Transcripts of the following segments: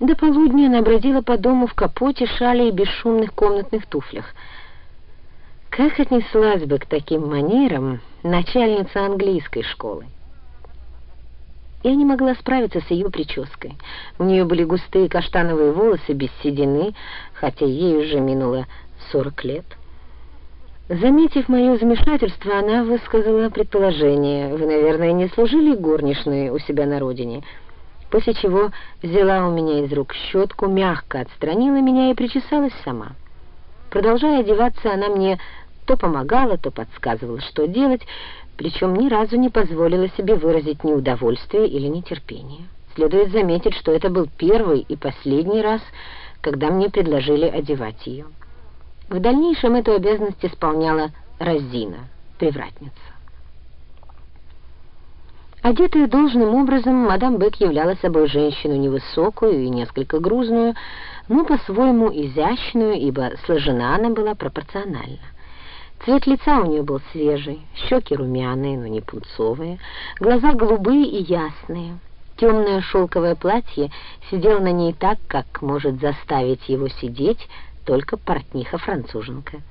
До полудня она бродила по дому в капоте, шале и бесшумных комнатных туфлях. Как отнеслась бы к таким манерам начальница английской школы? Я не могла справиться с ее прической. У нее были густые каштановые волосы без седины, хотя ей уже минуло сорок лет. Заметив мое замешательство, она высказала предположение. «Вы, наверное, не служили горничной у себя на родине?» После чего взяла у меня из рук щетку, мягко отстранила меня и причесалась сама. Продолжая одеваться, она мне то помогала, то подсказывала, что делать, причем ни разу не позволила себе выразить неудовольствие или нетерпение. Следует заметить, что это был первый и последний раз, когда мне предложили одевать ее. В дальнейшем эту обязанность исполняла Розина, привратница. Одетая должным образом, мадам Бек являла собой женщину невысокую и несколько грузную, но по-своему изящную, ибо сложена она была пропорционально. Цвет лица у нее был свежий, щеки румяные, но не пунцовые, глаза голубые и ясные. Темное шелковое платье сидело на ней так, как может заставить его сидеть только портниха-француженка.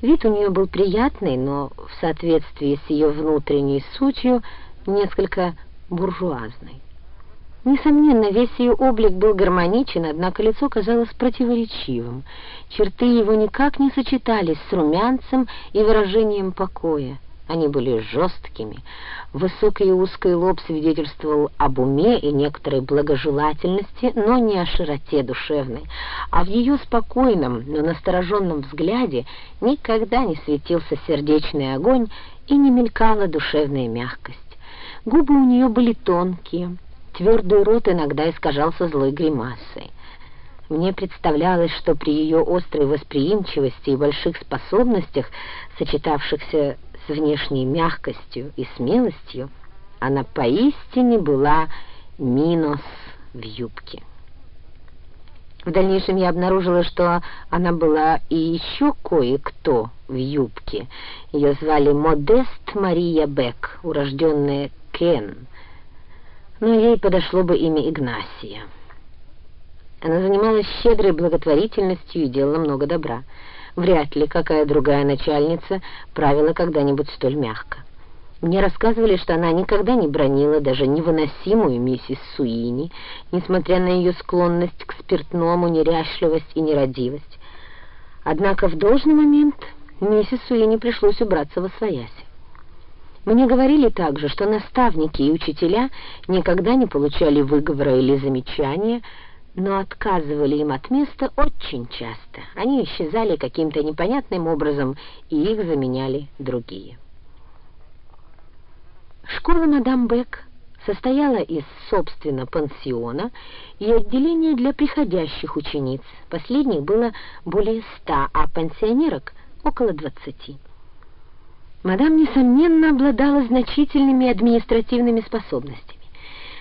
Вид у нее был приятный, но в соответствии с ее внутренней сутью несколько буржуазный. Несомненно, весь ее облик был гармоничен, однако лицо казалось противоречивым. Черты его никак не сочетались с румянцем и выражением покоя. Они были жесткими. Высокий и узкий лоб свидетельствовал об уме и некоторой благожелательности, но не о широте душевной. А в ее спокойном, но настороженном взгляде никогда не светился сердечный огонь и не мелькала душевная мягкость. Губы у нее были тонкие, твердый рот иногда искажался злой гримасой. Мне представлялось, что при ее острой восприимчивости и больших способностях, сочетавшихся с внешней мягкостью и смелостью, она поистине была минус в юбке. В дальнейшем я обнаружила, что она была и еще кое-кто в юбке. Ее звали Модест Мария Бек, урожденная Кен, но ей подошло бы имя Игнасия. Она занималась щедрой благотворительностью и делала много добра. Вряд ли какая другая начальница правила когда-нибудь столь мягко. Мне рассказывали, что она никогда не бронила даже невыносимую миссис Суини, несмотря на ее склонность к спиртному, неряшливость и нерадивость. Однако в должный момент миссис Суини пришлось убраться во свояси. Мне говорили также, что наставники и учителя никогда не получали выговора или замечания, но отказывали им от места очень часто. Они исчезали каким-то непонятным образом, и их заменяли другие. Школа мадам Бек состояла из, собственно, пансиона и отделения для приходящих учениц. Последних было более ста, а пансионерок — около двадцати. Мадам, несомненно, обладала значительными административными способностями.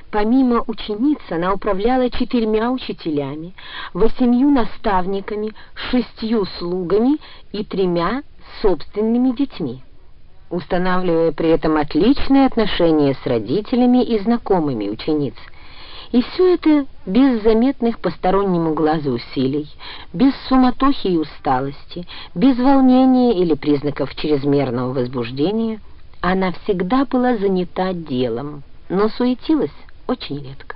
Помимо учениц, она управляла четырьмя учителями, восемью наставниками, шестью слугами и тремя собственными детьми, устанавливая при этом отличные отношения с родителями и знакомыми учениц – и все это без заметных постороннему глазу усилий, без суматохи и усталости, без волнения или признаков чрезмерного возбуждения. Она всегда была занята делом, но суетилась очень редко.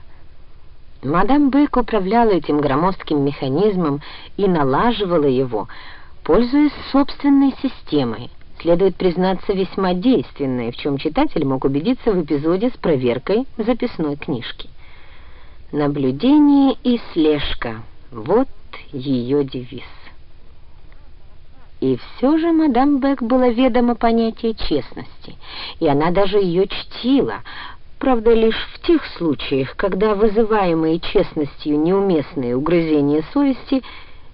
Мадам Бек управляла этим громоздким механизмом и налаживала его, пользуясь собственной системой, следует признаться, весьма действенной, в чем читатель мог убедиться в эпизоде с проверкой записной книжки. Наблюдение и слежка — вот ее девиз. И все же мадам Бек было ведомо понятие честности, и она даже ее чтила, правда, лишь в тех случаях, когда вызываемые честностью неуместные угрызения совести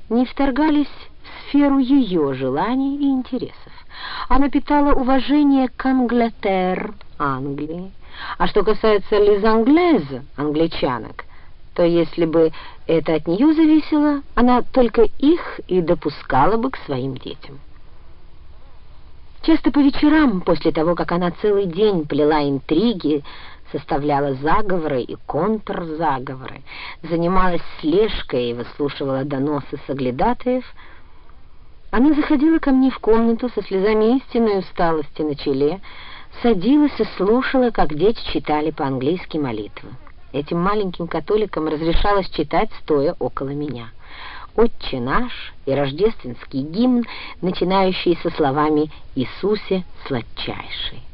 не вторгались в сферу ее желаний и интересов. Она питала уважение к Англетер, Англии, а что касается «les anglaises» — англичанок, то если бы это от нее зависело, она только их и допускала бы к своим детям. Часто по вечерам, после того, как она целый день плела интриги составляла заговоры и контрзаговоры, занималась слежкой и выслушивала доносы соглядатаев, она заходила ко мне в комнату со слезами истинной усталости на челе, садилась и слушала, как дети читали по-английски молитвы. Этим маленьким католикам разрешалось читать, стоя около меня. «Отче наш» и рождественский гимн, начинающий со словами «Иисусе сладчайший».